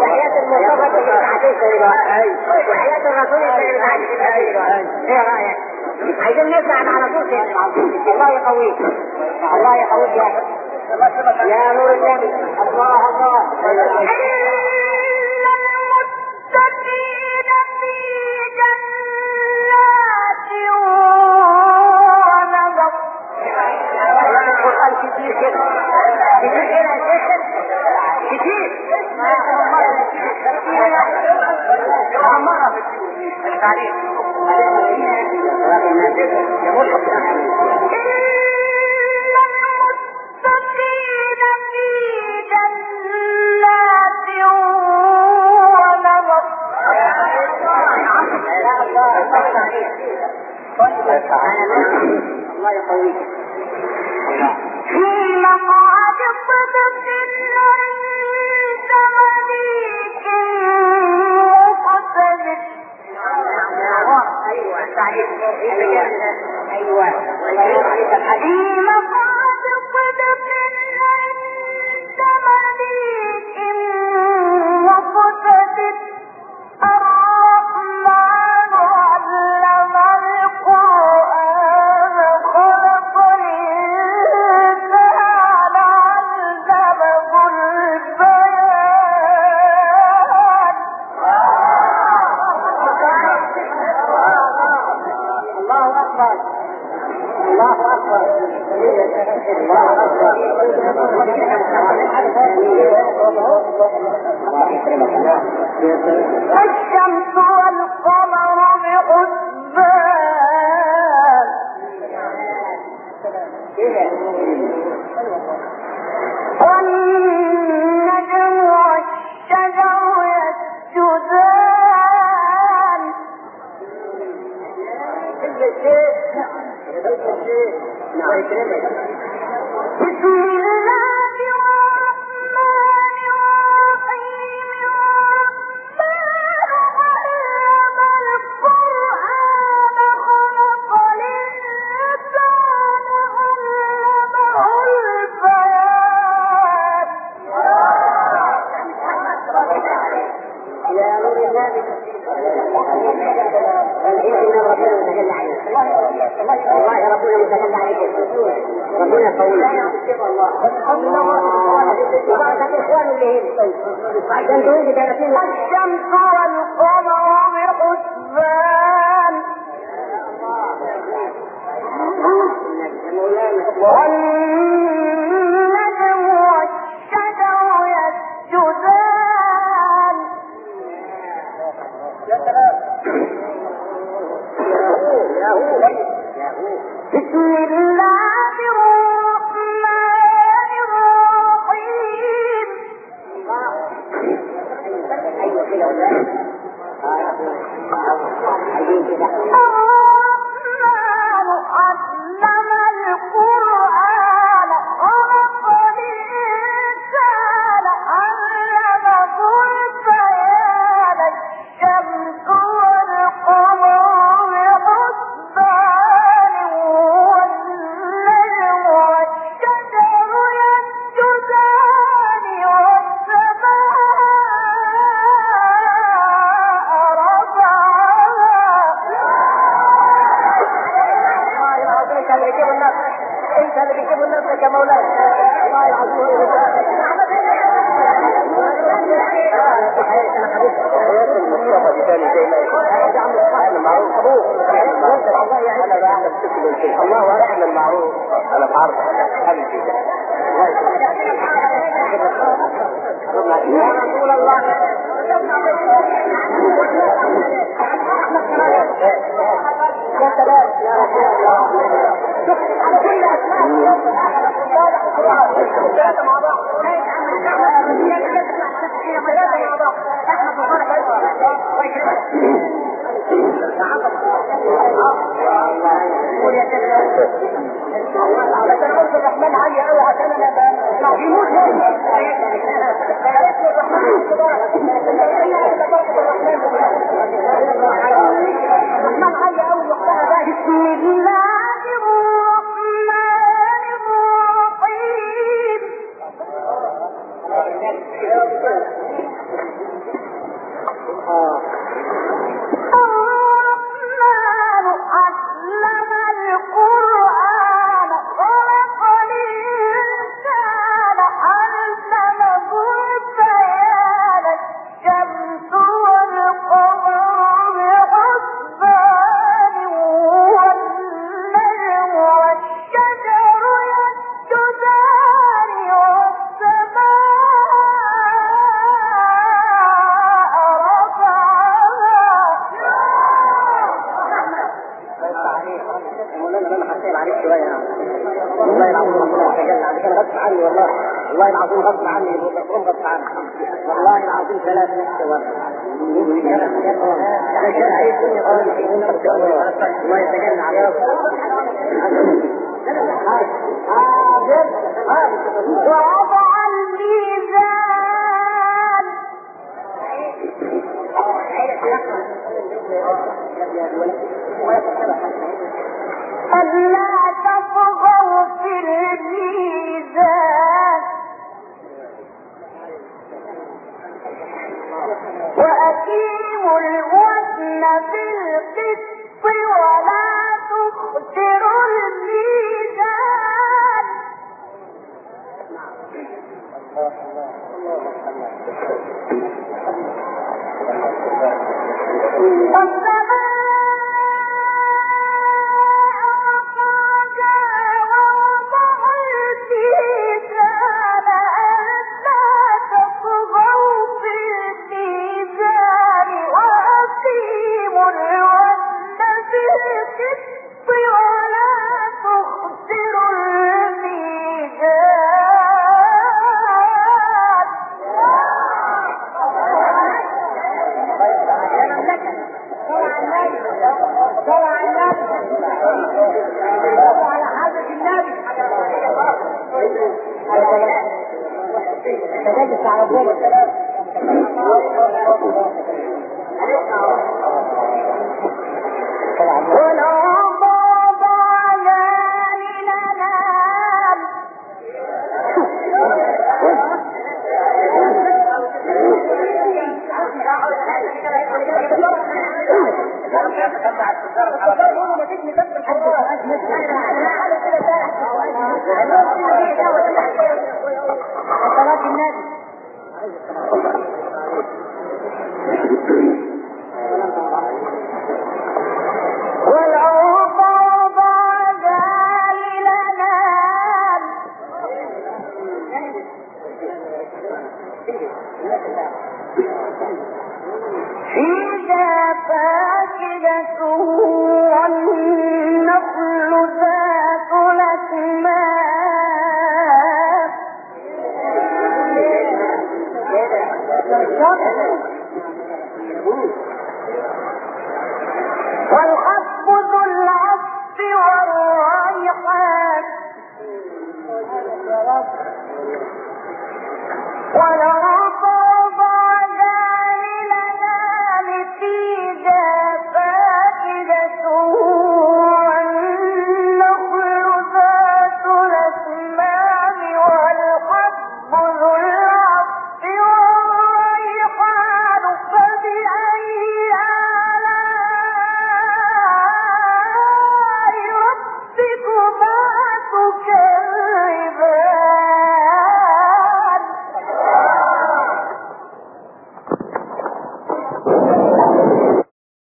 وحياة المصطفى وحياة الرسول إيه رأيك؟ عايزين نسمع على طول الله يقويك. الله يقويك. يا يا نور النبي. الله الله. في مقعد صدق عند أيوه. التعليم أيوه. في الشمس والقمر بحسبان. والنجم والشجر يسجدان. بسم والله ربنا متجلى عليك ربنا قوي وبعض الاخوان اللي 30 الشمس والقمر بحسبان والنجم عايزين كده النصر يا مولانا الله العظيم الله اعلم المعروف أنا بعرف الرحمن عالية قوي عشان أنا بيموت عن خمسة والله العظيم ثلاثة ورد ما يتجنى عليه ووضع الميزان ألا تطغى بالقسط ولو